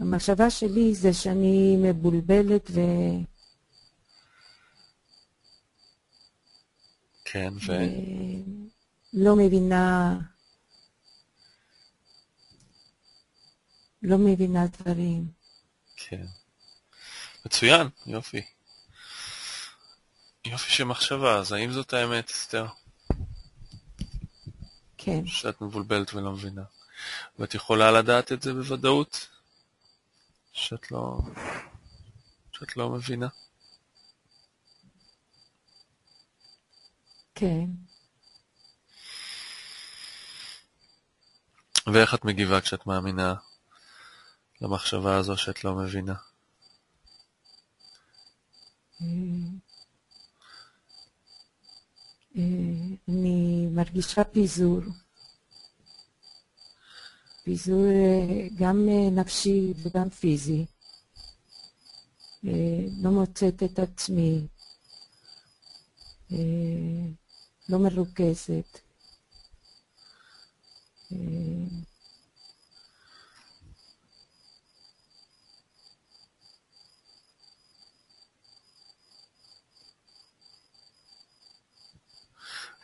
המחשבה שלי זה שאני מבולבלת ו... כן, ו... לא מבינה, לא מבינה דברים. כן. מצוין, יופי. יופי של מחשבה, אז האם זאת האמת, אסתר? כן. שאת מבולבלת ולא מבינה. ואת יכולה לדעת את זה בוודאות? שאת לא... שאת לא מבינה? כן. ואיך את מגיבה כשאת מאמינה למחשבה הזו שאת לא מבינה? אה, אה, אני מרגישה פיזור. פיזור אה, גם נפשי וגם פיזי. לא מוצאת את עצמי. לא מרוכזת.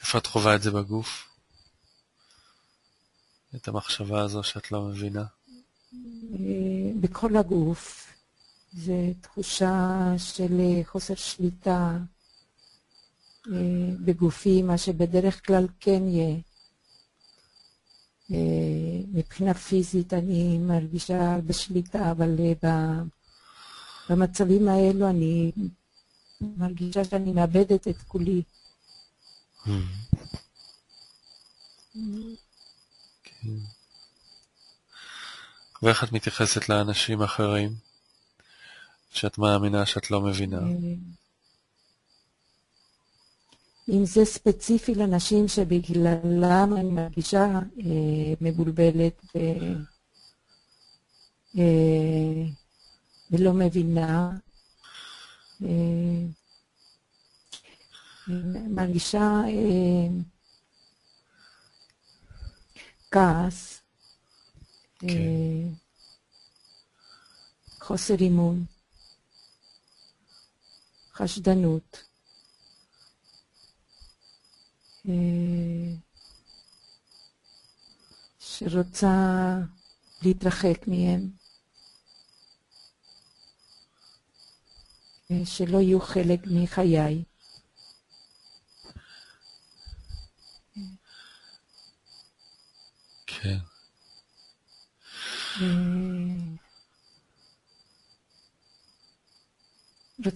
איפה את חווה את זה בגוף? את המחשבה הזו שאת לא מבינה? בכל הגוף. זו תחושה של חוסר שליטה בגופי, מה שבדרך כלל כן יהיה. מבחינה פיזית אני מרגישה בשליטה, אבל במצבים האלו אני מרגישה שאני מאבדת את כולי. כן. ואיך את מתייחסת לאנשים אחרים שאת מאמינה שאת לא מבינה? אם זה ספציפי לנשים שבגללם אני מרגישה אה, מבולבלת ו... אה, ולא מבינה, אה, מרגישה אה, כעס, כן. אה, חוסר אימון, חשדנות. אה, שרוצה להתרחק מהם, אה, שלא יהיו חלק מחיי. כן.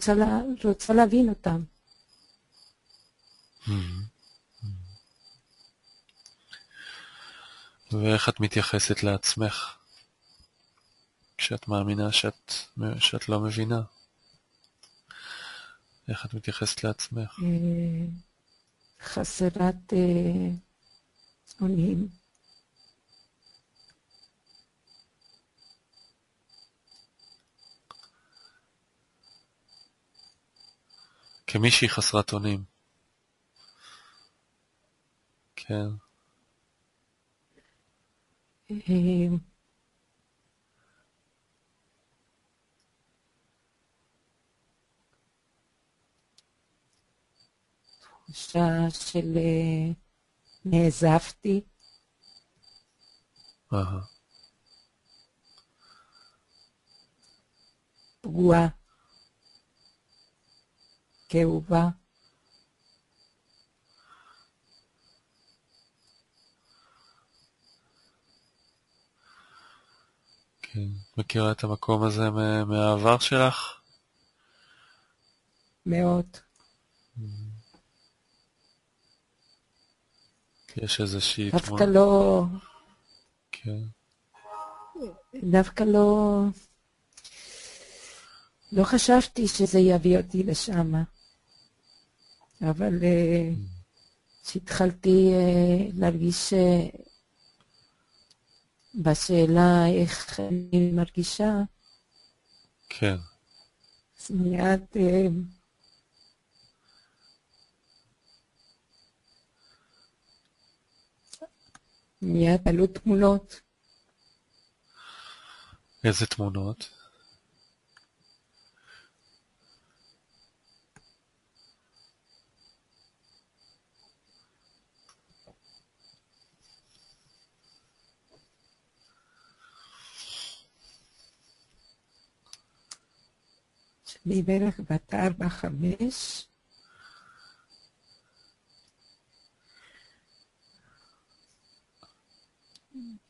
רוצה, לה, רוצה להבין אותם. ואיך את מתייחסת לעצמך כשאת מאמינה שאת, שאת לא מבינה? איך את מתייחסת לעצמך? חסרת אונים. כמישהי חסרת אונים. כן. תחושה של נעזבתי. אהה. פגועה. כאובה. כן. מכירה את המקום הזה מהעבר שלך? מאוד. יש איזושהי דווקא תמונה. לא... כן. דווקא לא... לא חשבתי שזה יביא אותי לשם. אבל כשהתחלתי להרגיש בשאלה איך אני מרגישה, כן. אז מיד מיד עלו תמונות. איזה תמונות? אני בערך בת ארבע, חמש.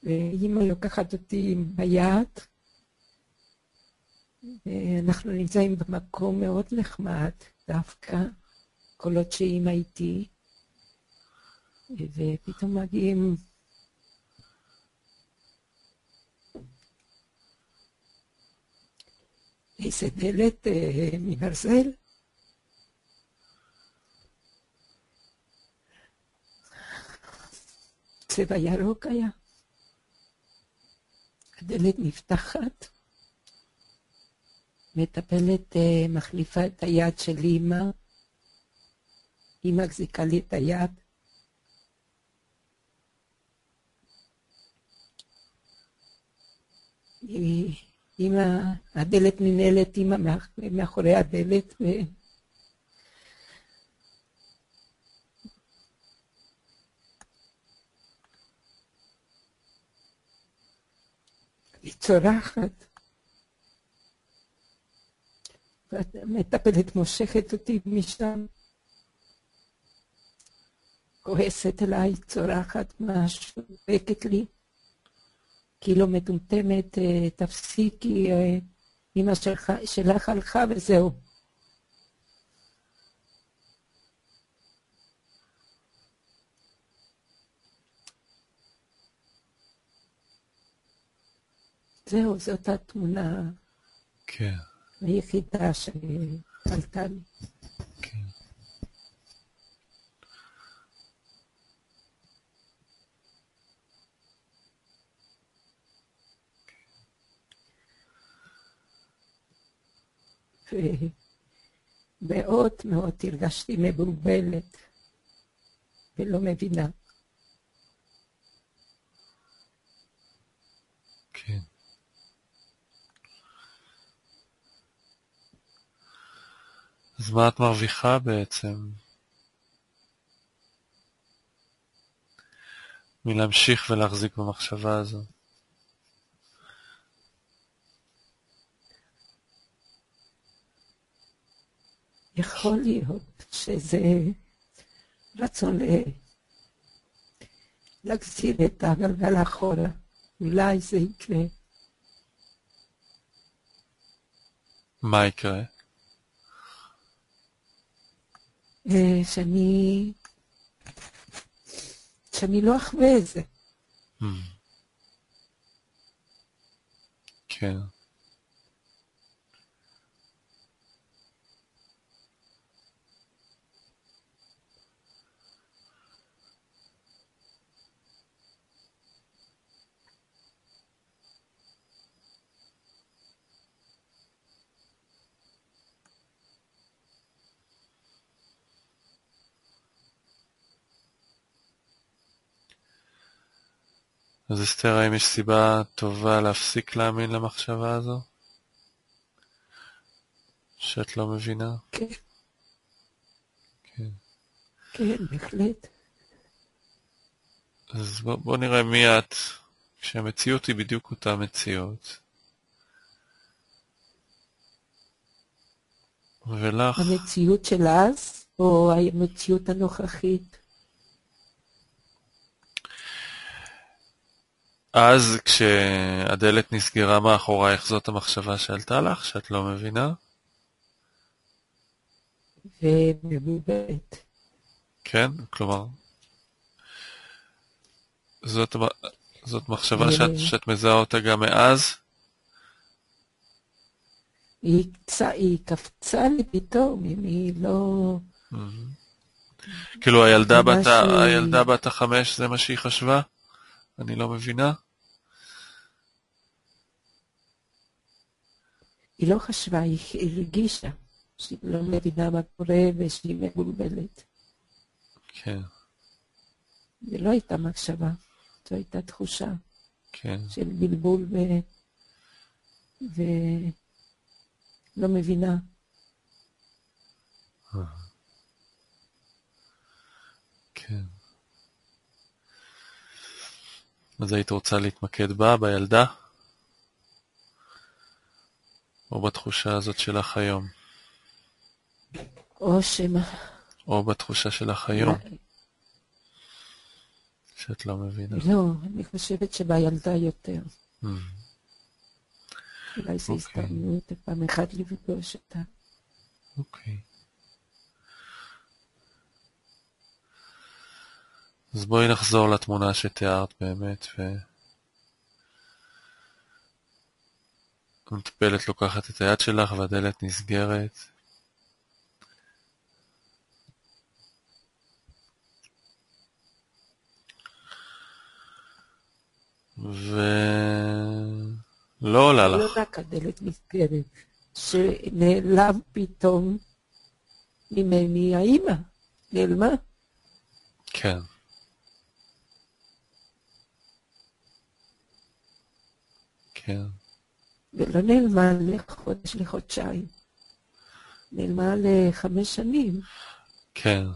ואימא לוקחת אותי ביד, ואנחנו נמצאים במקום מאוד נחמד דווקא, כל עוד שאימא איתי, ופתאום מגיעים איזה דלת אה, מברזל. צבע ירוק היה. הדלת נפתחת, מטפלת אה, מחליפה את היד של אימא, היא מחזיקה לי את היד. היא אמא, הדלת ננעלת, אמא מאחורי הדלת, ו... היא צורחת. והמטפלת מושכת אותי משם, כועסת אליי, צורחת משהו, דואגת לי. כאילו מטומטמת, אה, תפסיקי, אה, אמא שלך, שלך הלכה וזהו. זהו, זאת התמונה כן. היחידה שעלתה לי. ומאוד מאוד הרגשתי מבולבלת ולא מבינה. כן. אז מה את מרוויחה בעצם? מלהמשיך ולהחזיק במחשבה הזו? יכול להיות שזה רצון להחזיר את הגלגל אחורה. אולי זה יקרה. מה יקרה? אה, שאני... שאני לא אחווה את זה. Hmm. כן. אז אסתר, האם יש סיבה טובה להפסיק להאמין למחשבה הזו? שאת לא מבינה? כן. כן. כן, בהחלט. אז בוא, בוא נראה מי את, כשהמציאות היא בדיוק אותה מציאות. ולך... המציאות של אז, או המציאות הנוכחית? אז כשהדלת נסגרה מאחורייך זאת המחשבה שעלתה לך, שאת לא מבינה? ומבולבלת. כן? כלומר, זאת, זאת מחשבה שאת, שאת מזהה אותה גם מאז? היא, היא קפצה לי פתאום, אם היא לא... כאילו הילדה בת, הילדה בת החמש זה מה שהיא חשבה? אני לא מבינה? היא לא חשבה, היא הרגישה שהיא לא מבינה מה קורה ושהיא מבולבלת. כן. זו לא הייתה מחשבה, זו הייתה תחושה כן. של בלבול ו... ולא מבינה. כן. אז היית רוצה להתמקד בה, בילדה? או בתחושה הזאת שלך היום? או שמה... או בתחושה שלך היום, שאת לא מבינה. לא, אני חושבת שבילדה יותר. Mm. אולי זו אוקיי. הזדמנות פעם אחת לפגוש אותה. אוקיי. אז בואי נחזור לתמונה שתיארת באמת, ו... המטפלת לוקחת את היד שלך והדלת נסגרת. ולא עולה לא לך. רק הדלת נסגרת, שנעלם פתאום ממני האימא. נעלמה. כן. כן. ולא נעלמה לחודש, לחודשיים. נעלמה לחמש שנים. כן.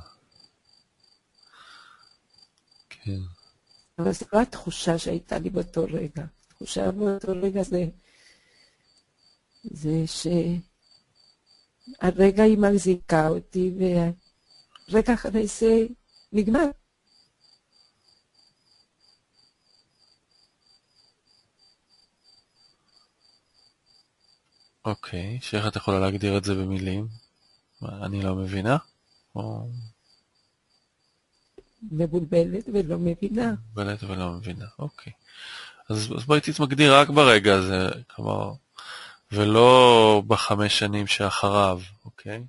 כן. אבל זו לא התחושה שהייתה לי באותו רגע. התחושה באותו רגע זה, זה שהרגע היא מחזיקה אותי, ורגע אחרי זה נגמר. אוקיי, שאיך את יכולה להגדיר את זה במילים? מה, אני לא מבינה? או מבולבלת ולא מבינה. מבלט ולא מבינה, אוקיי. אז, אז בואי תתמקדי רק ברגע הזה, כלומר, ולא בחמש שנים שאחריו, אוקיי?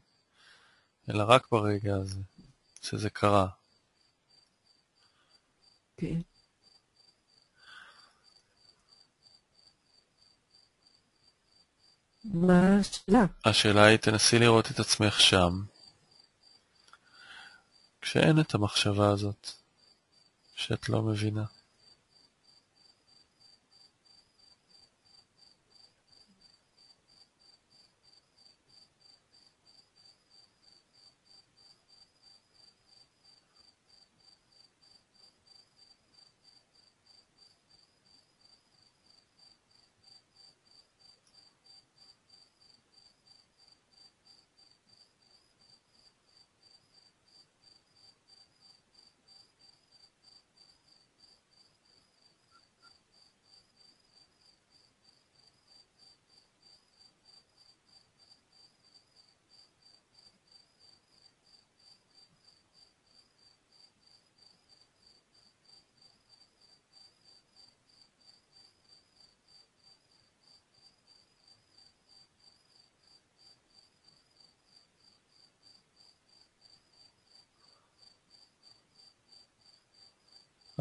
אלא רק ברגע הזה, שזה קרה. כן. מה השאלה? השאלה היא, תנסי לראות את עצמך שם, כשאין את המחשבה הזאת, שאת לא מבינה.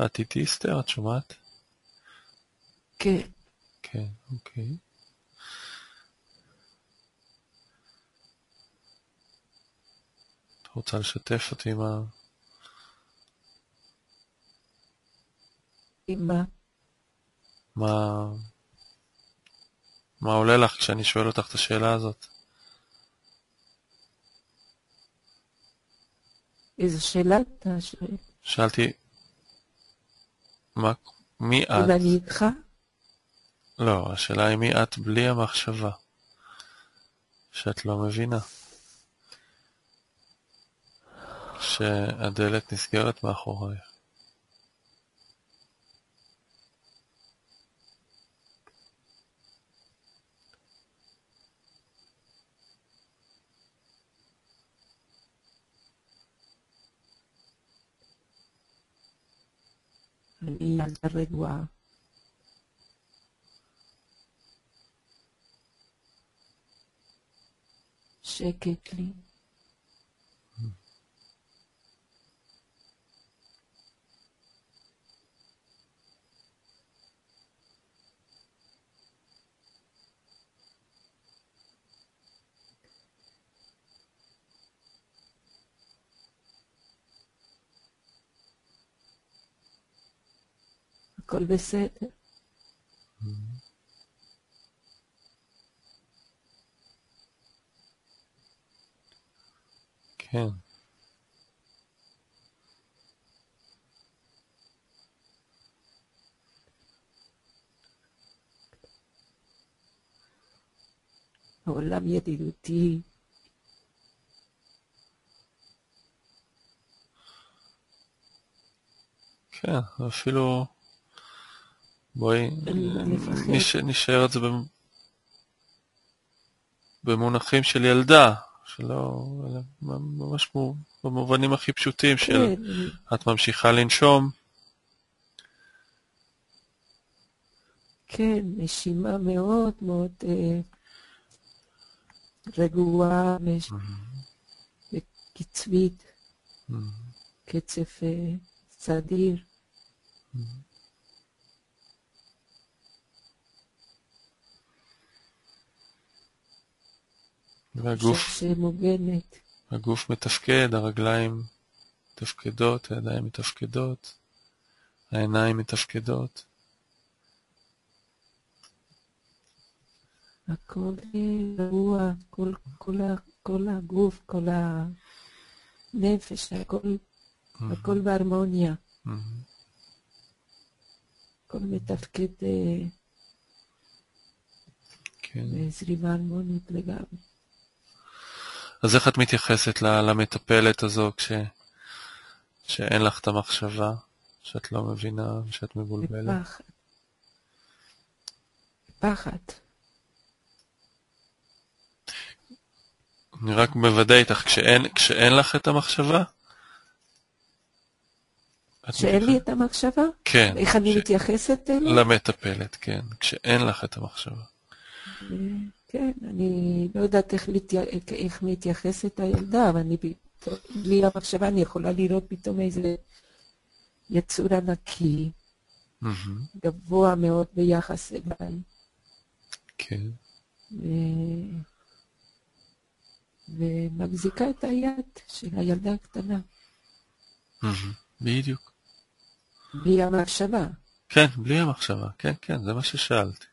את איתי, אסתר? את שומעת? כן. כן, אוקיי. את רוצה לשתף אותי עם ה... עם מה? מה... מה עולה לך כשאני שואל אותך את השאלה הזאת? איזו שאלה אתה שואל? שאלתי, מה, מי את? אם אני איתך? לא, השאלה היא מי את בלי המחשבה, שאת לא מבינה. שהדלת נסגרת מאחורייך. אני ילדה רגועה. col Vessete. Mm. Okay. La via di tutti Cioè, lo filo נש... נשאר את זה במ... במונחים של ילדה, שלא... ממש מו- במובנים הכי פשוטים של כן, את ממשיכה לנשום, כן, נשימה מאוד מאוד אה, רגועה וקצבית, קצב אה, סדיר. והגוף. הגוף מתפקד, הרגליים מתפקדות, הידיים מתפקדות, העיניים מתפקדות. הכל רגוע, כל, כל, כל הגוף, כל הנפש, הכל, הכל בהרמוניה, מהמם. הכל מתפקד אה, כן. בזרימה הרמונית לגמרי. אז איך את מתייחסת למטפלת הזו כש... שאין לך את המחשבה, שאת לא מבינה, שאת מבולבלת? בפחד. פחד. אני רק מוודא איתך, כשאין, כשאין לך את המחשבה? שאין לי את המחשבה? כן. איך אני ש- מתייחסת אליה? למטפלת, כן. כשאין לך את המחשבה. אה, כן, אני לא יודעת איך, להתי... איך מתייחסת הילדה, אבל אני פתאום, בלי המחשבה אני יכולה לראות פתאום איזה יצור ענקי. גבוה מאוד ביחס אליי, כן. ו... ומחזיקה את היד של הילדה הקטנה. בדיוק. בלי המחשבה. כן, בלי המחשבה. כן, כן, זה מה ששאלתי.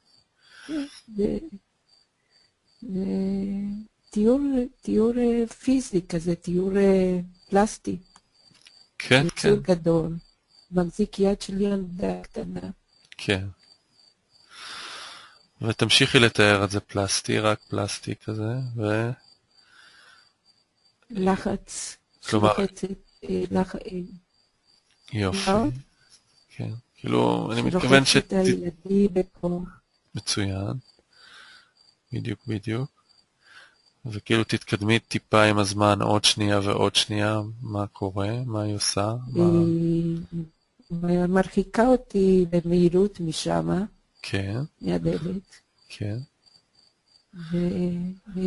ו... תיאור, תיאור אה, פיזי כזה, תיאור אה, פלסטי, כן, כן, גדול, מחזיק יד של ילדה קטנה. כן. ותמשיכי לתאר את זה פלסטי, רק פלסטי כזה, ו... לחץ, כלומר- אה, לח... אה, יופי. מאוד. כן. כאילו, אני מתכוון בכוח. מצוין. בדיוק, בדיוק. וכאילו תתקדמי טיפה עם הזמן עוד שנייה ועוד שנייה, מה קורה, מה היא עושה, מה... היא מרחיקה אותי במהירות משם, כן, מהדלת, כן. ו... ו...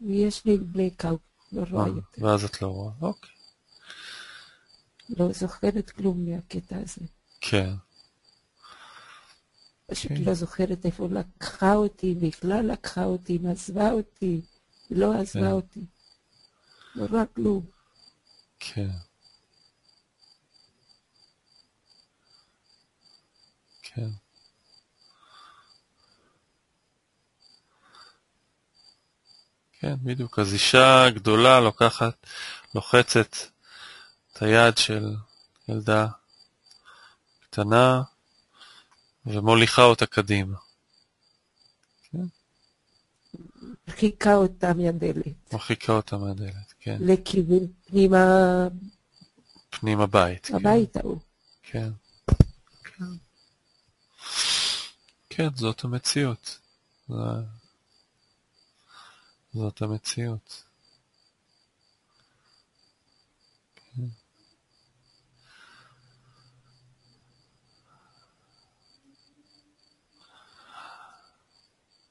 ויש לי בלקאוט, לא רואה אה, יותר. ואז את לא רואה, אוקיי. לא זוכרת כלום מהקטע הזה. כן, פשוט כן. לא זוכרת איפה לקחה אותי, בכלל לקחה אותי, אם עזבה אותי, לא כן. עזבה אותי. לא רואה כלום. כן. כן. כן, בדיוק. אז אישה גדולה לוקחת, לוחצת את היד של ילדה קטנה ומוליכה אותה קדימה. הרחיקה אותה מהדלת, מרחיקה אותה מהדלת, כן. לכיוון פנימה פנים הבית. כן. הבית ההוא. כן. כן, זאת המציאות. זאת המציאות.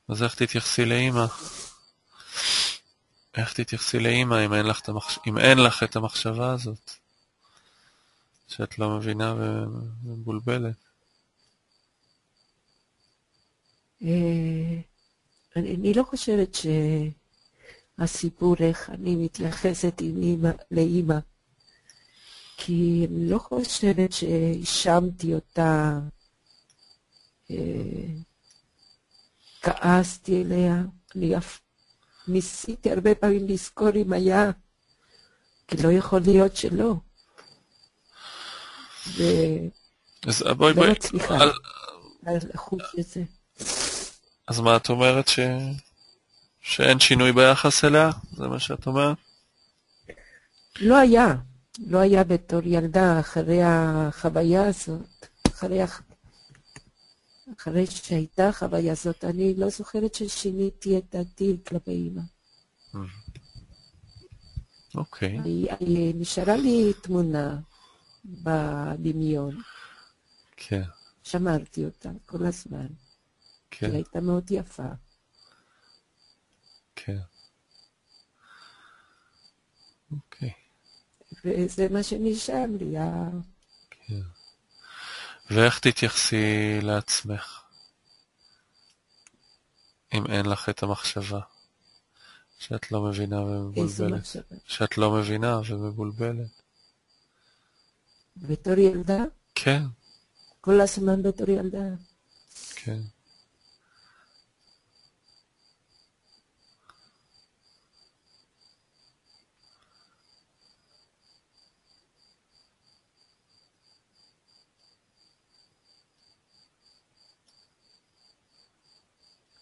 אז איך תתייחסי לאימא? איך תתייחסי לאימא אם אין לך המחש... אם אין לך את המחשבה הזאת? שאת לא מבינה ומבולבלת. אה, אני, לא חושבת שהסיפור איך אני מתייחסת לאימא, כי אני לא חושבת שהאשמתי אותה, אה, כעסתי אליה, אני אף ניסיתי הרבה פעמים לזכור אם היה כי לא יכול להיות שלא. ולא אז בואי בואי. מצליחה על- לחוץ לזה. אז מה את אומרת? ש... שאין שינוי ביחס אליה? זה מה שאת אומרת? לא היה, לא היה בתור ילדה אחרי החוויה הזאת, אחרי, הח- אחרי שהייתה החוויה הזאת, אני לא זוכרת ששיניתי את דעתי כלפי אימא. אוקיי. היא- היא- נשארה לי תמונה בדמיון, כן, שמרתי אותה כל הזמן. היא כן, הייתה מאוד יפה. כן. אוקיי, וזה מה שנשאר לי. ואיך תתייחסי לעצמך? אם אין לך את המחשבה שאת לא מבינה ומבולבלת. שאת לא מבינה ומבולבלת. בתור ילדה, כן, כל הזמן בתור ילדה. כן.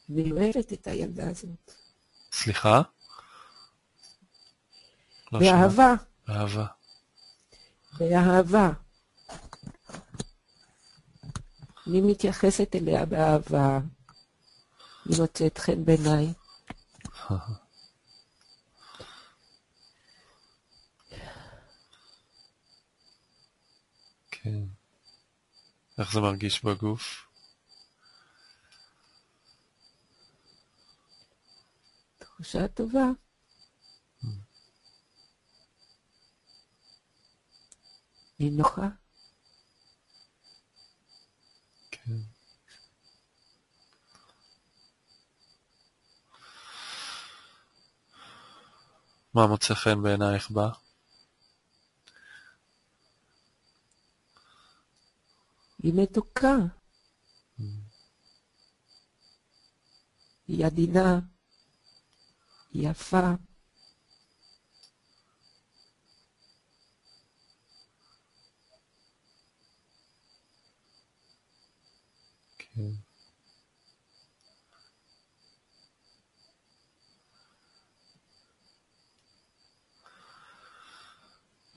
והיא אוהבת את הילדה הזאת. סליחה? לא. באהבה, באהבה. באהבה. אני מתייחסת אליה באהבה. היא מוצאת חן בעיניי. כן. איך זה מרגיש בגוף? תחושה טובה. היא נוחה. כן. מה מוצא חן בעינייך בה? היא מתוקה. היא עדינה. יפה. כן.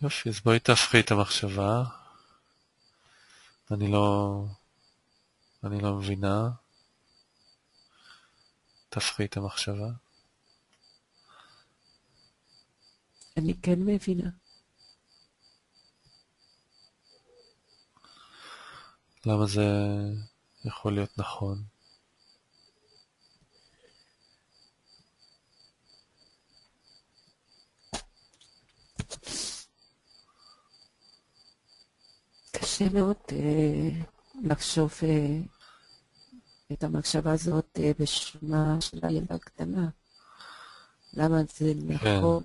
יופי, אז בואי תהפכי את המחשבה. אני לא... אני לא מבינה. תהפכי את המחשבה. אני כן מבינה. למה זה יכול להיות נכון? קשה מאוד אה, לחשוב אה, את המחשבה הזאת אה, בשמה של הילדה הקטנה. למה זה נכון?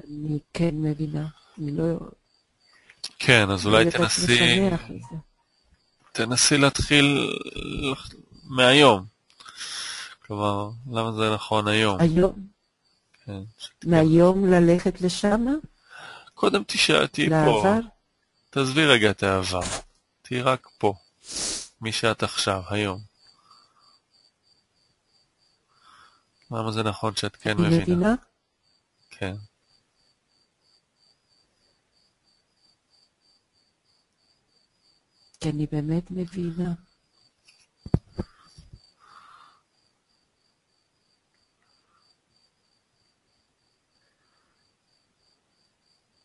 שאני כן מבינה. אני לא... כן, אז אולי תנסי. תנסי להתחיל מהיום. כלומר, למה זה נכון היום? היום, כן. מהיום ללכת לשם? קודם תשאל, תהיי פה. לעבר? תעזבי רגע את העבר. תהיי רק פה. מי שאת עכשיו, היום. למה זה נכון שאת כן מבינה? מבינה? כן. כי אני באמת מבינה.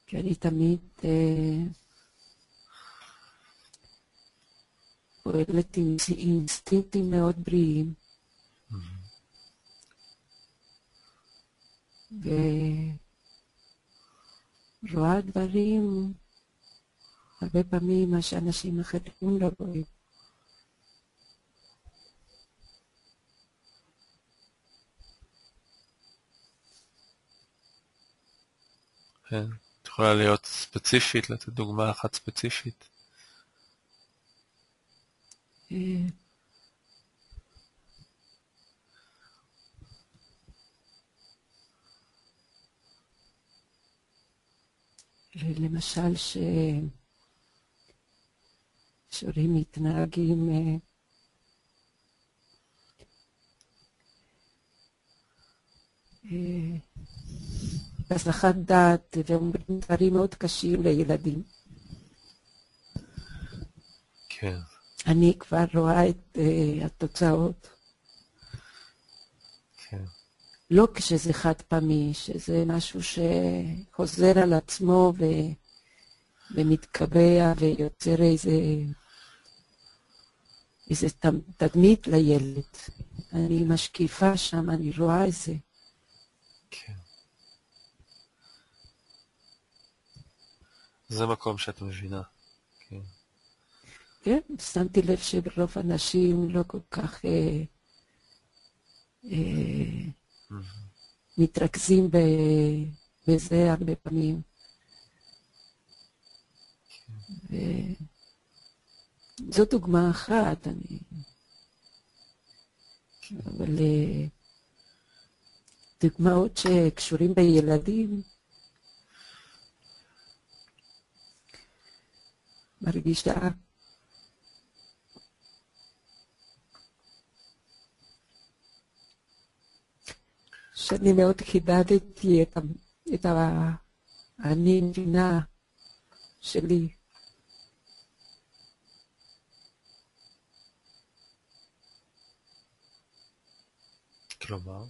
כי אני תמיד אה, פועלת עם אינסטינקטים מאוד בריאים. ורואה דברים הרבה פעמים מה שאנשים אחרים לא רואים. כן. את יכולה להיות ספציפית, לתת דוגמה אחת ספציפית. אה, למשל, ש... שהורים מתנהגים אה, אה, בהסחת דעת ואומרים דברים מאוד קשים לילדים. כן. אני כבר רואה את uh, התוצאות. כן. לא כשזה חד פעמי, שזה משהו שחוזר על עצמו ו... ומתקבע ויוצר איזה, איזה תדמית לילד. אני משקיפה שם, אני רואה את זה. כן. זה מקום שאת מבינה. כן. כן, שמתי לב שרוב האנשים לא כל כך אה, אה, מתרכזים ב, בזה הרבה פעמים. וזו דוגמה אחת, אני... אבל אה, דוגמאות שקשורים בילדים, מרגישה שאני מאוד חידדתי את, את האני מבינה שלי. כלומר?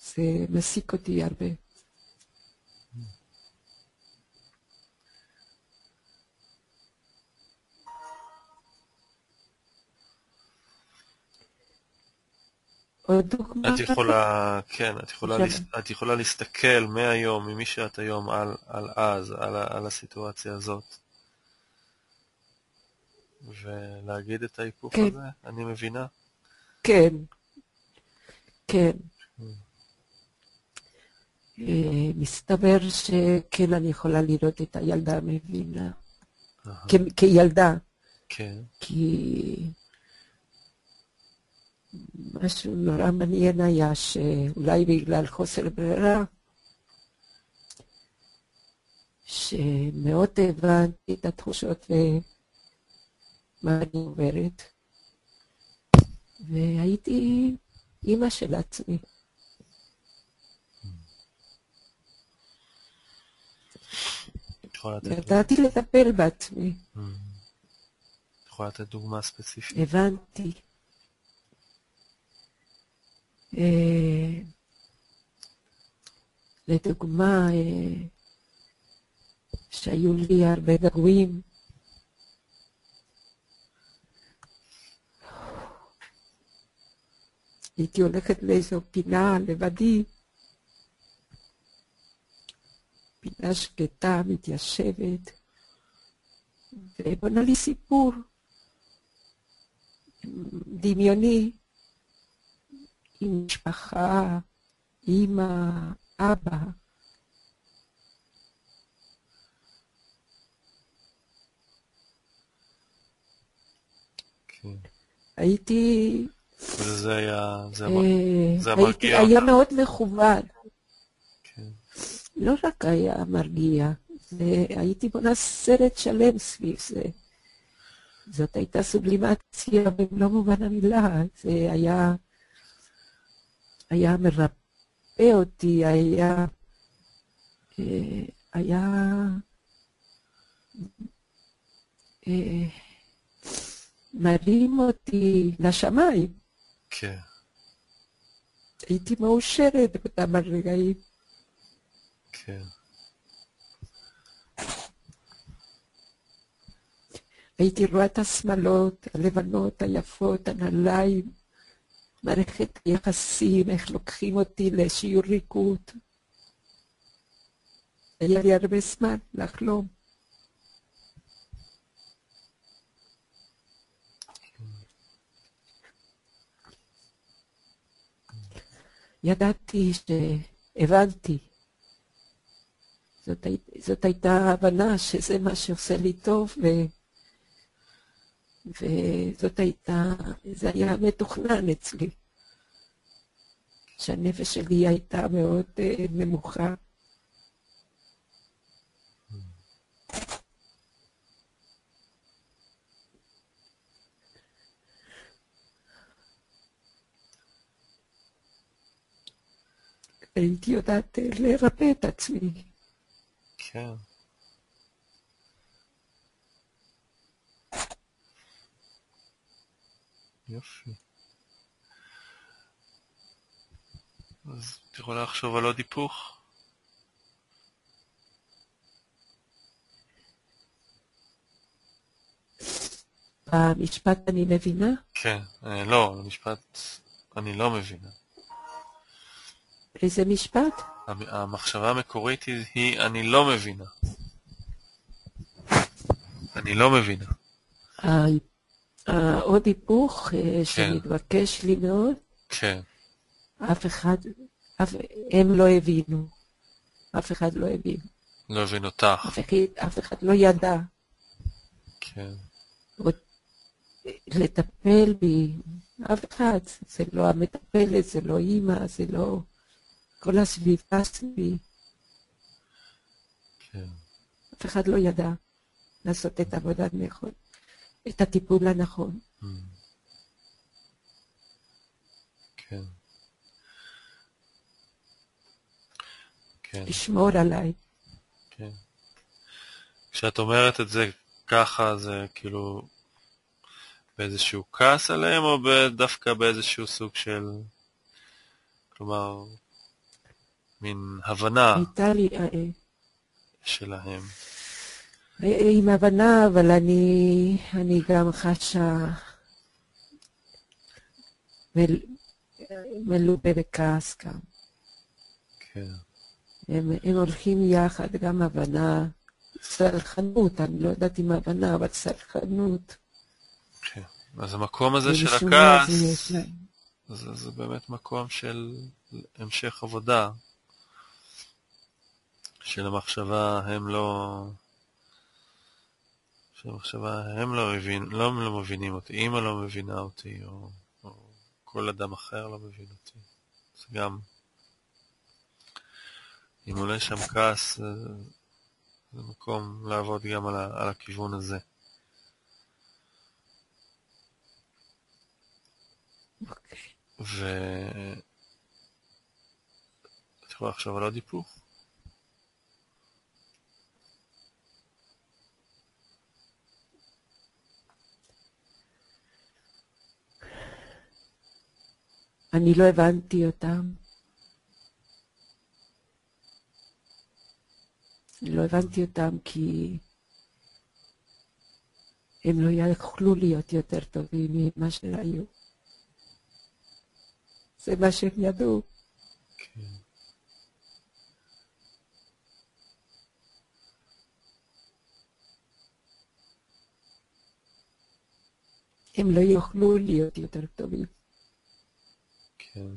זה מעסיק אותי הרבה. את יכולה, כן, את יכולה, לס, את יכולה להסתכל מהיום, ממי שאת היום, על, על אז, על, על הסיטואציה הזאת, ולהגיד את ההיפוך כן. הזה, אני מבינה? כן, כן. אה, מסתבר שכן, אני יכולה לראות את הילדה המבינה. כילדה. כן. כי משהו נורא מעניין היה שאולי בגלל חוסר ברירה, שמאוד הבנתי את התחושות ומה אני עוברת, והייתי אימא של עצמי. ידעתי לטפל בעצמי. את יכולה לתת דוגמה ספציפית? הבנתי. אה, לדוגמה, אה, שהיו לי הרבה געגועים. הייתי הולכת לאיזו פינה לבדי, פינה שקטה, מתיישבת, ובונה לי סיפור דמיוני עם משפחה, אימא, אבא. כן. הייתי... וזה היה, זה, זה הייתי, המרגיע היה אותך. מאוד מכוון. כן. לא רק היה מרגיע, זה, הייתי בונה סרט שלם סביב זה. זאת הייתה סובלימציה במלוא מובן המילה, זה היה, היה מרפא אותי, היה, אה, היה אה, מרים אותי לשמיים. כן. הייתי מאושרת באותם הרגעים. כן. הייתי רואה את השמלות, הלבנות, היפות, הנעליים, מערכת יחסים, איך לוקחים אותי לשיעור ריקוד. היה לי הרבה זמן לחלום. ידעתי שהבנתי. זאת, זאת הייתה ההבנה שזה מה שעושה לי טוב, ו... וזאת הייתה, זה היה מתוכנן אצלי. שהנפש שלי הייתה מאוד uh, נמוכה. הייתי יודעת לרפא את עצמי. כן. יופי. אז את יכולה לחשוב על עוד היפוך? במשפט אני מבינה? כן, אה, לא, במשפט אני לא מבינה. איזה משפט? המחשבה המקורית היא, היא אני לא מבינה. אני לא מבינה. עוד היפוך אה, כן. שמתבקש לי מאוד. כן. אף אחד, אף, הם לא הבינו. אף אחד לא הבין. לא הבין אותך. אף אחד, אף אחד לא ידע. כן. לטפל בי, אף אחד. זה לא המטפלת, זה לא אימא, זה לא כל הסביבה סביבי. כן. אף אחד לא ידע לעשות את עבודת נכון, את הטיפול הנכון. Mm. כן. כן. לשמור עליי. כן. כשאת אומרת את זה ככה, זה כאילו באיזשהו כעס עליהם, או דווקא באיזשהו סוג של... כלומר, מין הבנה הייתה לי... אה, אה. שלהם. אה, עם הבנה, אבל אני, אני גם חשה מל... מלווה בכעס גם. כן. הם, הם הולכים יחד, גם הבנה, סלחנות, אני לא יודעת אם הבנה, אבל סלחנות. כן. אז המקום הזה של הכעס, זה, זה באמת מקום של המשך עבודה, של המחשבה הם לא... של המחשבה הם לא, מבין, לא, לא מבינים אותי, אימא לא מבינה אותי, או, או כל אדם אחר לא מבין אותי. זה גם... אם עולה שם כעס, זה, מקום לעבוד גם על, ה, על הכיוון הזה. אוקיי. ו... את יכולה לחשוב על עוד היפוך? אני לא הבנתי אותם. לא הבנתי אותם כי הם לא יכלו להיות יותר טובים ממה שהיו. זה מה שהם ידעו. כן. הם לא יוכלו להיות יותר טובים. כן.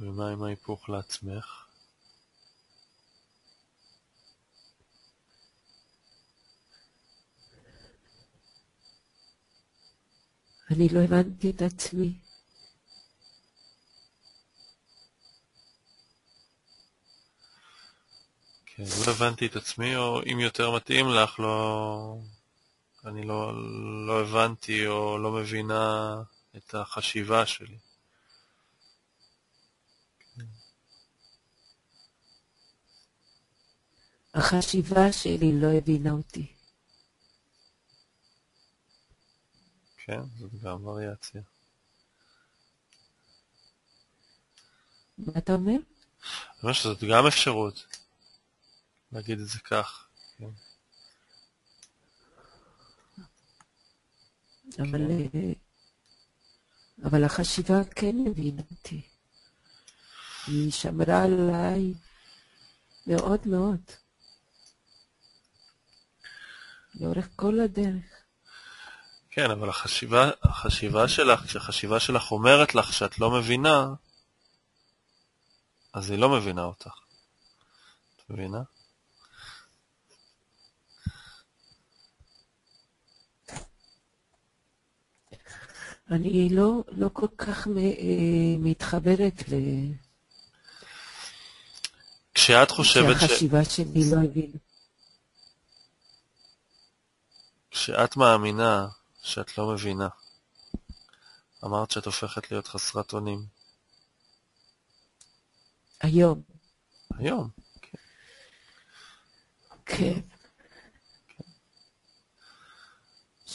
ומה עם ההיפוך לעצמך? אני לא הבנתי את עצמי. כן, לא הבנתי את עצמי, או אם יותר מתאים לך, לא... אני לא, לא הבנתי או לא מבינה את החשיבה שלי. החשיבה שלי לא הבינה אותי. כן, זאת גם וריאציה. מה אתה אומר? אני אומר שזאת גם אפשרות. נגיד את זה כך. כן. אבל. אבל החשיבה כן הבינה אותי. היא שמרה עליי מאוד מאוד. לאורך כל הדרך. כן, אבל החשיבה, החשיבה שלך, כשהחשיבה שלך אומרת לך שאת לא מבינה, אז היא לא מבינה אותך. את מבינה? אני לא, לא כל כך מ, אה, מתחברת ל... כשאת חושבת ש... שהחשיבה שלי לא הבינה. כשאת מאמינה שאת לא מבינה, אמרת שאת הופכת להיות חסרת אונים. היום, היום. כן. אז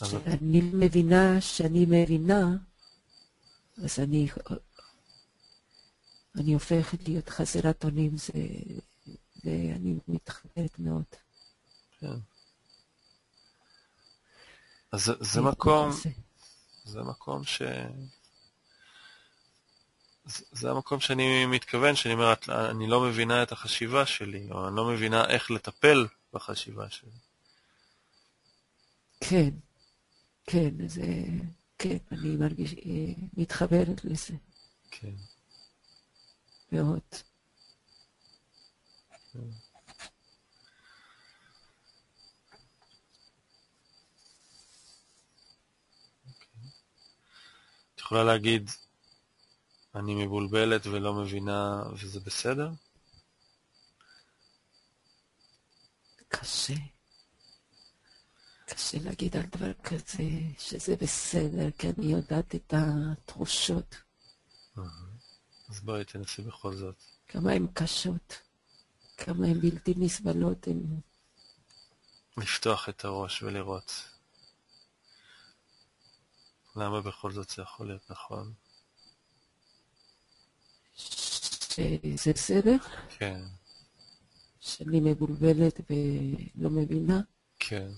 כשאני מבינה שאני מבינה, אז אני, אני הופכת להיות חסרת אונים, זה, ואני מתחברת מאוד. כן. אז זה, מקום, זה. מקום ש... זה- המקום שאני מתכוון, שאני אומר, "את- אני לא מבינה את החשיבה שלי, או אני לא מבינה איך לטפל בחשיבה שלי. כן, כן, זה, כן, אני מרגיש, אה, מתחברת לזה כן. מאוד. את יכולה להגיד, אני מבולבלת ולא מבינה, וזה בסדר? קשה. קשה להגיד על דבר כזה שזה בסדר, כי אני יודעת את התחושות, אז בואי תנסי בכל זאת. כמה הן קשות, כמה הן בלתי נסבלות, הן... לפתוח את הראש ולראות. למה בכל זאת זה יכול להיות נכון? שזה בסדר, כן, שאני מבולבלת ולא מבינה. כן,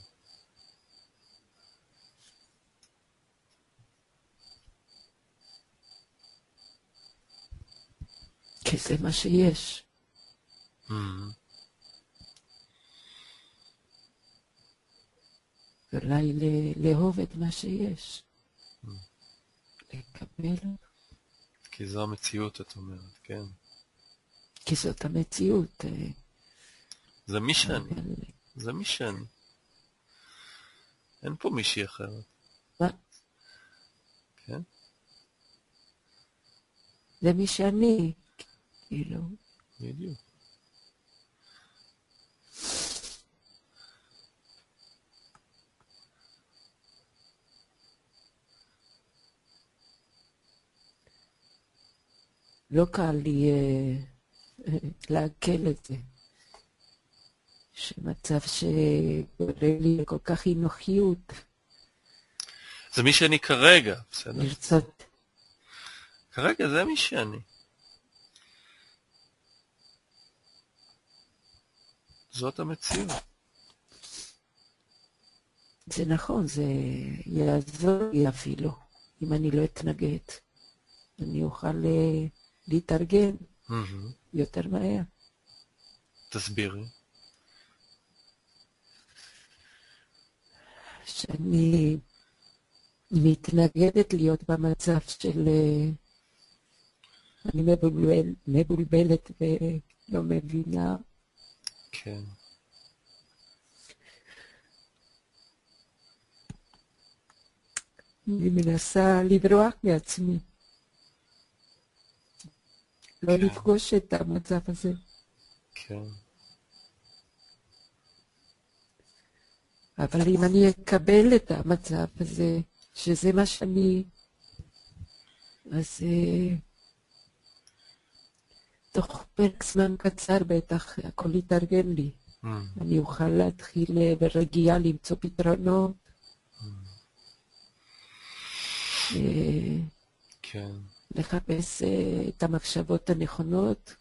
כי זה מה שיש. ל- לאהוב את מה שיש. לקבל, כי זו המציאות, את אומרת, כן. כי זאת המציאות. אה, זה מי שאני, אבל זה מי שאני. אין פה מישהי אחרת, מה? כן? זה מי שאני, כאילו. בדיוק. לא קל לי אה, לעכל את זה. שמצב שגורם לי כל כך אי נוחיות, זה מי שאני כרגע, בסדר? לרצות, כרגע זה מי שאני. זאת המציאות. זה נכון, זה יעזור לי אפילו, אם אני לא אתנגד. אני אוכל אה, להתארגן מהמם. יותר מהר. תסבירי. שאני מתנגדת להיות במצב של אה, אני מבולבל, מבולבלת ולא מבינה, כן. אני מנסה לברוח מעצמי. לא כן. לפגוש את המצב הזה. כן. אבל אם אני אקבל את המצב הזה, שזה מה שאני, אז אה, תוך פרק זמן קצר בטח הכל יתארגן לי. מהמם. אני אוכל להתחיל אה, ברגיעה למצוא פתרונות. אה, כן. לחפש אה, את המחשבות הנכונות.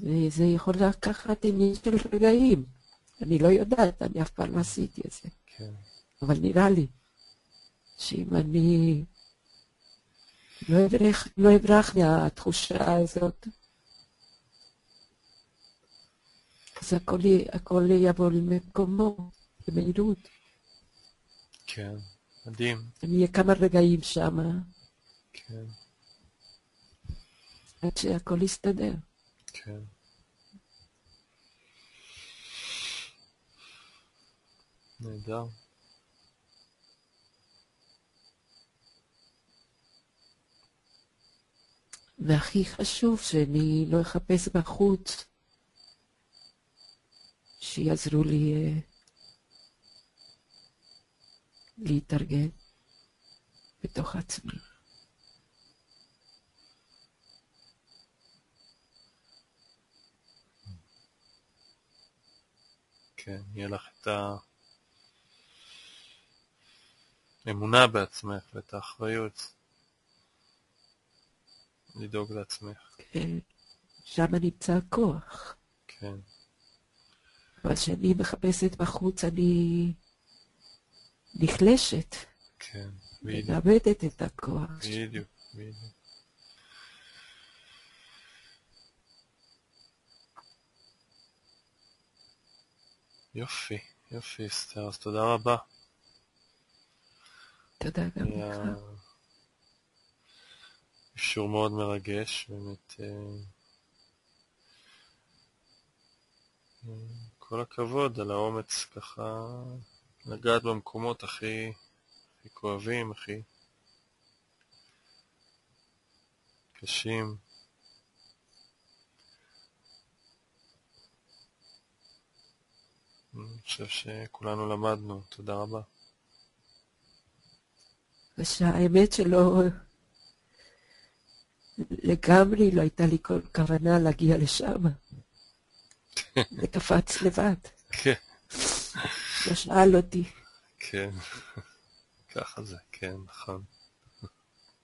וזה יכול לקחת עניין של רגעים. אני לא יודעת, אני אף פעם לא עשיתי את זה. כן. אבל נראה לי שאם אני לא אברח, לא אברח מהתחושה הזאת, אז הכל, הכל יבוא למקומו במהירות. כן. מדהים. אני אהיה כמה רגעים שם כן. עד שהכל יסתדר. כן. נהדר. והכי חשוב שאני לא אחפש בחוץ שיעזרו לי אה, להתארגן בתוך עצמי. כן, יהיה לך את האמונה בעצמך ואת האחריות לדאוג לעצמך. כן, שם נמצא הכוח. כן. אבל כשאני מחפשת בחוץ אני נחלשת, כן, בדיוק, מאבדת את הכוח. בדיוק, בדיוק. יופי, יופי אסתר, אז תודה רבה. תודה גם לך. אישור מאוד מרגש, באמת. אה, כל הכבוד על האומץ ככה לגעת במקומות הכי, הכי כואבים, הכי קשים. אני חושב שכולנו למדנו, תודה רבה. ושהאמת שלא... לגמרי לא הייתה לי כל כוונה להגיע לשם. זה קפץ לבד, כן, לא שאל אותי. כן, ככה זה, כן, נכון.